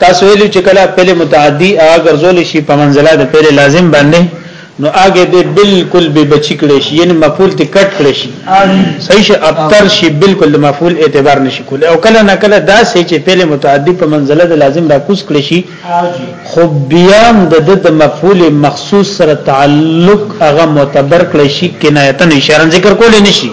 تاسو ویلو چې کله پهل متعدی هغه ګرځول شي په منزله د پهل لازم باندې نو هغه به بالکل به بچی کړي شي یعنی مفعول ته کټ کړي شي صحیح شي ابتر شي بالکل د مفعول اعتبار نشي کول او کله نه کله دا سې چې پهل متعدی په منزله د لازم را کوس کړي شي خو بیا د د مفعول مخصوص سره تعلق هغه معتبر کړي شي کنایتن اشاره ذکر کول نشي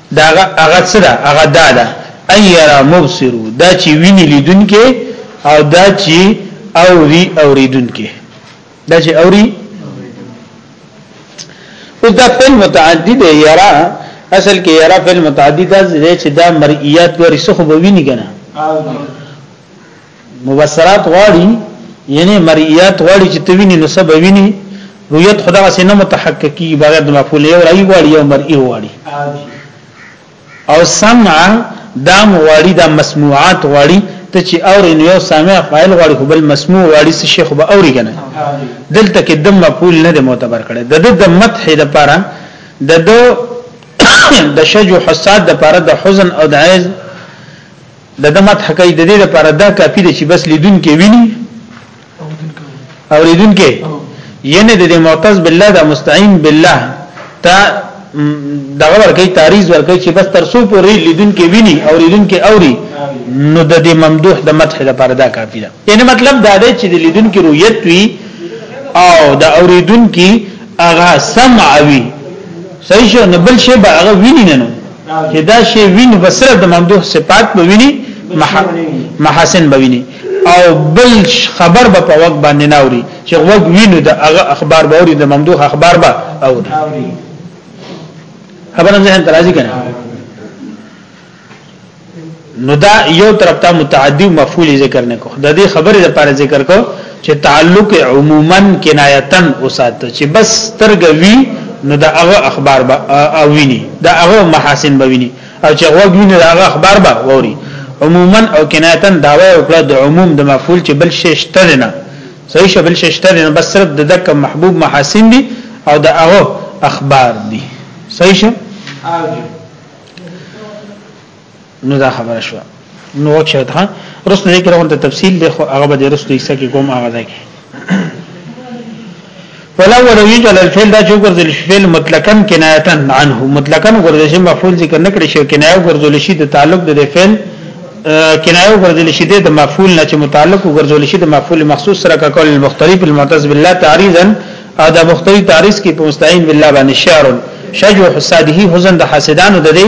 دا هغه څه ده هغه دا ده ايرا مبصر دا چې ویني لیدونکې او دا چې اوري اوریدونکې دا چې اوري اوس دا فعل متعدی دی یرا اصل کې یرا فعل متعدی دا چې دا مرئیات ورسخه بویني کنه مبصرات غواړي یعنی مریات غواړي چې ته ویني نو سب ویني رؤیت خدا سي نه متحققي بغیر د مفعول یو راي غواړي یو مرئی غواړي او سمع دام غواړي د مسموعات غواړي ته چې اور نو یو سامع فاعل غواړي خو بل مسموع غواړي څه شیخ به اوري کنه دلته کې د مفعول نه د معتبر کړي د د مدح د پاره د دو د شجو حساد د پاره د حزن او د عز د د مدح کوي د دې لپاره دا کافي ده چې بس لیدونکو ویني او لیدونکو ینه د معتز بالله د مستعين بالله ته دغه ورکی تعریض ورکی چې بس تر څو پورې لیدونکو ویني او لیدونکو اوري نو د دې ممدوح د مدح لپاره دا کافي ده یعنی مطلب دا دی چې د لیدونکو رؤیت وي او د اوریدونکو هغه سمع وي صحیح شو نو بل شی به هغه ویني نه چې دا شی وین په صرف د ممدوح صفات به ویني محاسن به ویني او بل خبر به په وخت باندې ناوري چې وګ وینو د هغه اخبار به اوري د ممدوح اخبار به اوري خبره ځین ترازی کنه نو دا یو طرف ته متعدی مفعول ذکر نه کو د دې خبرې لپاره ذکر کو چې تعلق عموما کنایتن اوسات چې بس ترګوي نو دا هغه اخبار به اوویني دا هغه محاسن به ویني او چې هغه ویني دا هغه اخبار به ووري عموما او کنایتن داوا او کړه د عموم د مفعول چې بل شي شته نه صحیح شبل شي شته نه بس صرف د دک محبوب محاسن دي او دا هغه اخبار دي صحیح شي نو دا خبره شو نو وکړه دا رسل ذکر اون ته تفصیل دی خو هغه به رسل یې سکه کوم هغه ځای کې ولو ولو یجل الفعل دا جو ګرځل شي فعل مطلقاً کنایتا عنه مطلقاً ګرځل شي مفعول ذکر نه کړی شي کنایه ګرځل شي د تعلق د فعل کنایه ګرځل شي د مفعول نه چې متعلق ګرځل شي د مفعول مخصوص سره کا کول مختلف المعتز بالله تعریضا او دا مختلف تعریض کې په مستعین بالله باندې شعر شجو حساده حزن د حسدانو د دې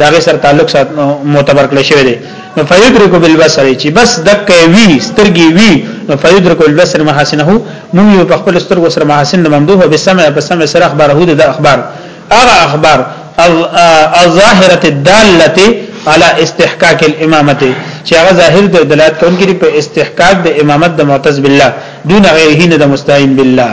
دا غي سره تعلق سات معتبر کړی شوی دی نو فیدرک بالبصر چې بس دک وی سترګي وی نو فیدرک بالبصر محاسنه مونږ یو په خپل سترګو سره محاسن د ممدوح به سمع په سمع سره اخبار هو د اخبار هغه اخبار الظاهره الداله على استحقاق الامامه چې هغه ظاهر د دلالت کوونکي په استحقاق د امامت د معتز بالله دون غیره نه د مستعین بالله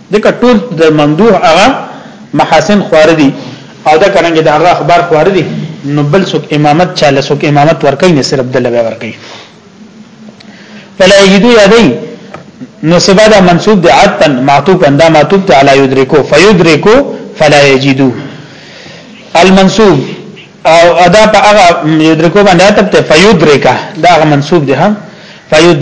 دغه ټول د ممدوح هغه محاسن خوار دي او دا څنګه د هغه اخبار خوار دي نو بل څوک امامت چاله څوک امامت ورکړي نه صرف د لوي ورکړي فلا یجدو یادی نو سبا دا منصوب د عتن معطوف انده معطوف ته علی یدرکو فیدرکو فلا یجدو المنصوب او ادا په هغه یدرکو باندې عتب ته فیدرکا دا هغه منصوب دی ها فید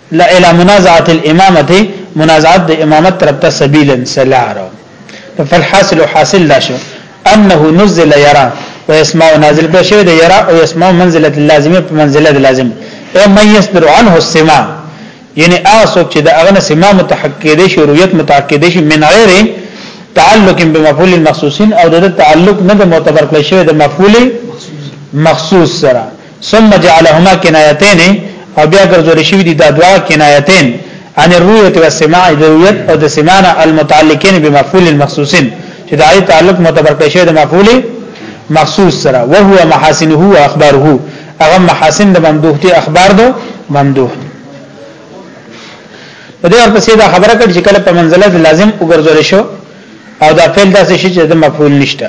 لا الى منازعه الامامه منازعت د امامت طرف ته سبیلا سلار فالحاصل حاصل دا شو انه نزل يرى ويسمع نازل به شوی د يرى او يسمع منزله اللازمه په منزله د لازم اي من يصدر عنه السماع یعنی اسو چې د اغنه سماع متحقق دي شو رؤیت متحقق دي شو من غیر تعلق بمفعول مخصوص او د تعلق نه د معتبر کړی شوی د مفعول مخصوص سره ثم جعلهما کنایتین او بیا ګرځول شوی دي دا دوا کنایتین عن الرؤيه والسماع د رؤیت او د سماع المتعلقين بمفعول المخصوص چې دا ایت تعلق معتبر کړي شوی د مفعول مخصوص سره او هو محاسنه او اخباره هغه محاسن د ممدوح دي اخبار دو ممدوح دي په دې ورپسې دا خبره کړي چې کله په منزله لازم وګرځول شو او دا فعل داسې شي چې د مفعول نشته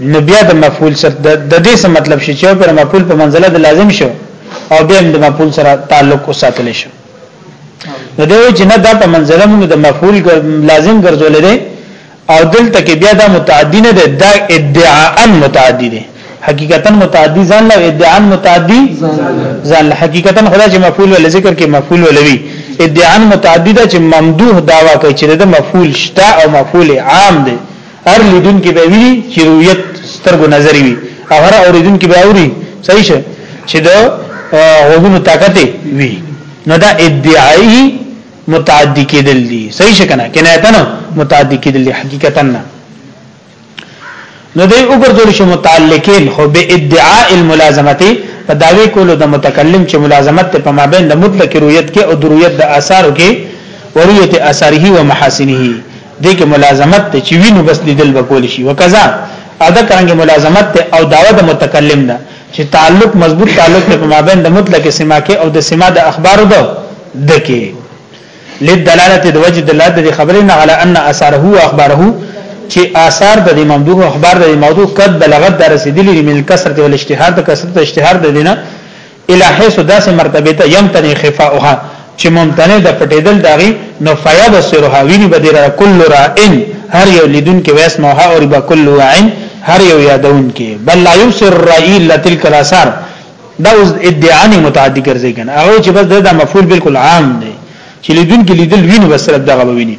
نو بیا د مفعول سره د دې څه مطلب شي چې پر مفعول په منزله د لازم شو او بیا د مفعول سره تعلق وساتل شي نو دوی چې نه دا په منزله موږ د مفعول لازم ګرځول دي او دلته کې بیا دا متعدی نه ده دا ادعاء متعدی ده حقیقتا متعدی ځان له ادعاء متعدی ځان له حقیقتا خدا چې مفعول ول ذکر کې مفعول ولوي ادعاء متعدی ده چې ممدوح داوا کوي چې د مفعول شته او مفعول عام ده هر لیدونکي به ویني چې رؤیت سترګو نظر وي او هر اوریدونکي به اوري صحیح شه چې د غوګونو طاقت وي نو دا ادعای متعدی کېدل دي صحیح شه کنه کنایتنه متعدی کېدل دي حقیقتا نه نو دوی وګرځول شو متعلقین خو به ادعاء الملازمه په داوی کولو د متکلم چې ملازمت په مابین د مطلق رؤیت کې او د رؤیت د آثارو کې ورؤیت آثاره او محاسنه دې کې ملازمت ته چې وینو بس لیدل وکول شي وکذا او دا څنګه ملازمت ته او داوه د متکلم ده چې تعلق مضبوط تعلق په مابین د مطلق سما کې او د سما د اخبارو ده دکې لدلاله د وجه دلاله د خبرې نه علی ان اثره اخباره چې آثار د ممدوح اخبار د موضوع قد بلغت در رسیدلی من کثرت او الاجتهاد کثرت اجتهاد د دینه الی حيث داسې مرتبه ته يمتنع خفاؤها چې ممتنع د پټېدل داغي نو فیبصرها ویني بدره کل رائن هر یو لیدون کې ویس موها او ربا کل واعن هر یو یادون کې بل لا یبصر الرائي الا تلك الاثار دا اوس ادعا نه متعدی ګرځي کنه هغه چې بس دا مفعول بالکل عام دی چې لیدون کې لیدل ویني بس صرف دغه ویني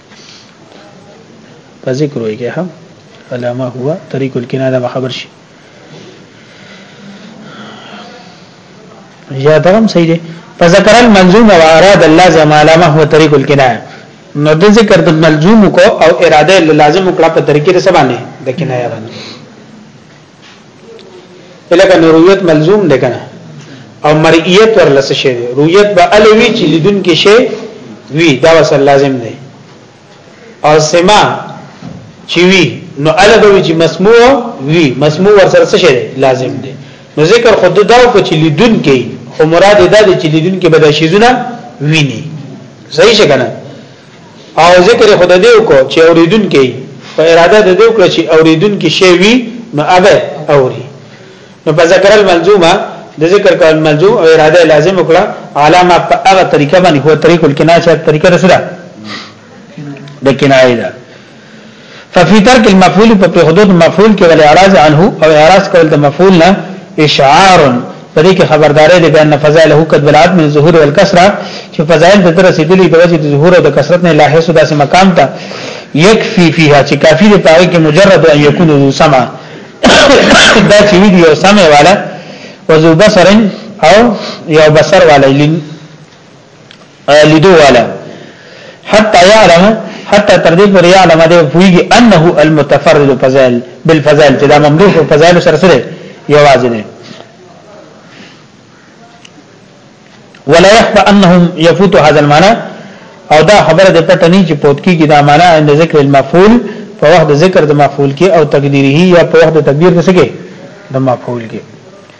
په ذکر وي کې هم علامه هو طریق الکنا دا خبر شي یا دا هم صحیح دی فذكر الملزوم واراد اللازم علامه هو طریق الکنا نو د ذکر د ملزوم کو او اراده لازم کړه په طریقې سره باندې د کنایه باندې الکه نو رؤیت ملزوم دی کنه او مرئیت ورلس شي دی رؤیت به الوی چې لیدون کې شي وی دا وسل لازم دی او سما چې وی نو الوی چې مسموع وی مسموع ورسره څه شي لازم دی نو ذکر خود دا کو چې لیدون کې خو مراد دا دی چې لیدون کې بدا شیزونه ویني صحیح څنګه او ذکر خود دې وکړو چې اوریدونکي په اراده د دې وکړو چې اوریدونکي شی وي نو ابه اوري نو په ذکر الملزومه د ذکر کول ملزوم او اراده لازم وکړه علامه په هغه طریقه باندې هو طریق الکنایه طریقه رسره د کنایه ده ففي ترک المفعول په پرخدود مفعول کې ول اعراض عنه او اعراض کول د مفعول نه اشعار په دې کې خبردارې دي بان فضائله قد بلعت من ظهور والكسره چې فضائل د تر رسیدلې د وجې د ظهور او د کثرت نه لاحه سودا سم مقام ته يكفي فيها چې کافی دی پاره کې مجرد ان يكون ذو سمع دا چې وی یو سمع والا وذو بصر او یو بصر والا لیدو والا حتى يعلم حتى تر دې پورې يعلم دې پويږي انه المتفرد فضائل بالفضائل چې دا ممدوح او فضائل سره سره یوازې نه ولا يخفى انهم يفوت هذا المعنى او دا خبره د پټه نه چې پوت کیږي دا معنا عند ذکر المفعول په وخت ذکر د مفعول کې او تقدیره یا په وخت تقدیر د سکه د مفعول کې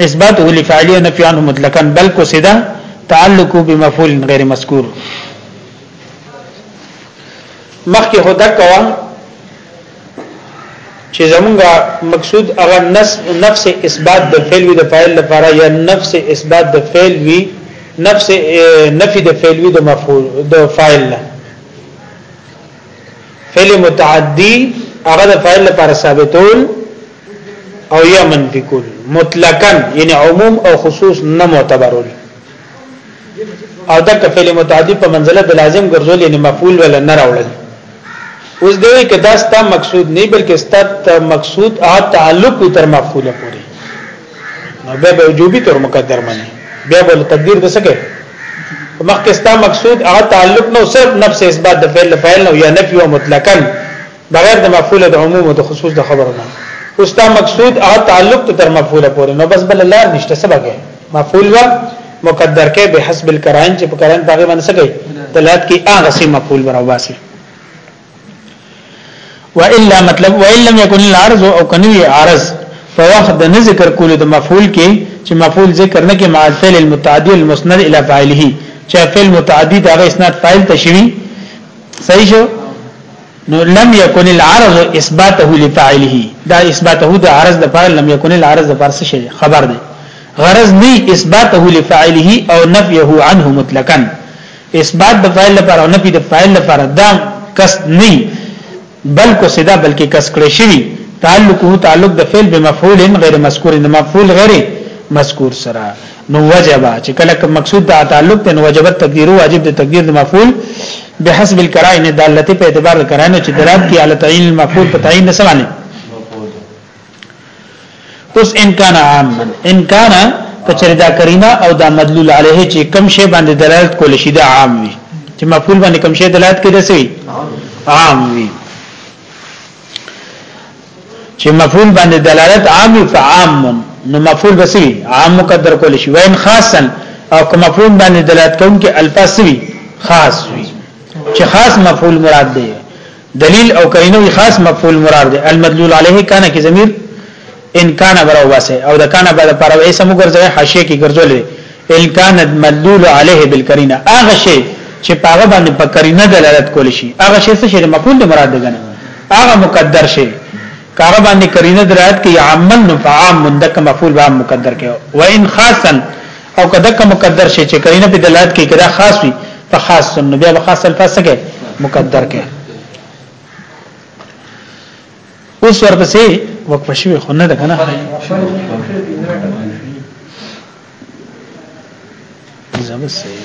اثبات ولي فعلی او نفی عنه مطلقاً بل کو سیدا تعلق بمفعول غیر مذکور مخکې هدا کوا چې زمونږه مقصود هغه نفس اثبات د فعل وی د فاعل لپاره یا نفس اثبات د فعل وی نفس نفي د فعل وی د مفعول د فاعل نه فعل متعدی هغه د فاعل لپاره ثابتول او یا منفی کول مطلقاً یعنی عموم او خصوص نه معتبرول او دا کفل متعدی په منزله د لازم ګرځول یعنی مفعول ولا نه راوړل اوس دوی کې دا ستا مقصود نه بلکې ستا مقصود ا تعلق تر مفعول پورې نو به به وجوبي تر مقدر منی بیا بل تقدیر د سکه مخکې ستا مقصود ا تعلق نو صرف نفس اثبات د فعل فاعل نو یا نفي او مطلقاً بغیر د مفعول د عموم او د خصوص د خبرو نه اوس دا مقصود هغه تعلق تر مفعول پورې نو بس بل لار نشته سبق مفعول و مقدر کې به حسب القرائن چې په قرائن باندې باندې سګي دلالت کې هغه سي مفعول ورو باسي والا مطلب وان لم يكن العرض او کنوي عرض په وخت د ذکر کولو د مفعول کې چې مفعول ذکر نه کې مع الفعل المتعدي المسند الى فاعله چې فعل متعدي دا غي اسناد فاعل تشوي صحیح شو نو لم يكن العرض اثباته لفاعله دا اثباته د عرض د فاعل لم يكن العرض د فارس شي خبر دی غرض نه اثباته لفاعله او نفيه عنه مطلقا اثبات د فاعل لپاره او نفي د فاعل لپاره دا کس نه بلکې صدا بلکې کس کړی شي تعلقه تعلق د فعل بمفعول غیر مذکور نه مفعول غیر مذکور سره نو وجبا چې کله کوم مقصود د تعلق ته نو وجبت تقدیر واجب د تقدیر د مفعول بحسب القرائن دالته په اعتبار د قرائن چې دلالت کی علی تعین المفعول په تعین نه سمانه اوس ان کان عام ان کان کچری دا کریمه او دا مدلول علیه چې کم شی باندې دلالت کول شي دا عام وي چې مفعول باندې کم شی دلالت کړي سي عام وي چې مفعول باندې دلالت عام فعام نو مفعول بسی عام مقدر کول شي وین خاصا او کوم مفعول باندې دلالت کوم کې الفاظ وی خاص وی چې خاص مفعول مراد دی دلیل او کینوی خاص مفعول مراد دی المدلول علیه کانه کې ضمیر ان کان برو باسه او د کان بعد پر اسم ګرځي حاشیه کې ګرځول ان کان مدلول عليه بالکرینه هغه شی چې پاغه باندې په کرینه دلالت کول شي هغه شی څه شی مفعول دی مراد ده هغه مقدر شی کار باندې کرینه دلالت کوي عمل نو فعام مندک مفعول به مقدر کوي و ان خاصا او کدک مقدر شی چې کرینه په دلالت کوي کدا خاص وي فخاص نو بیا خاص الفاظ څه مقدر کوي اوس ورپسې وقفه شوی خو نه ده کنه زموږ صحیح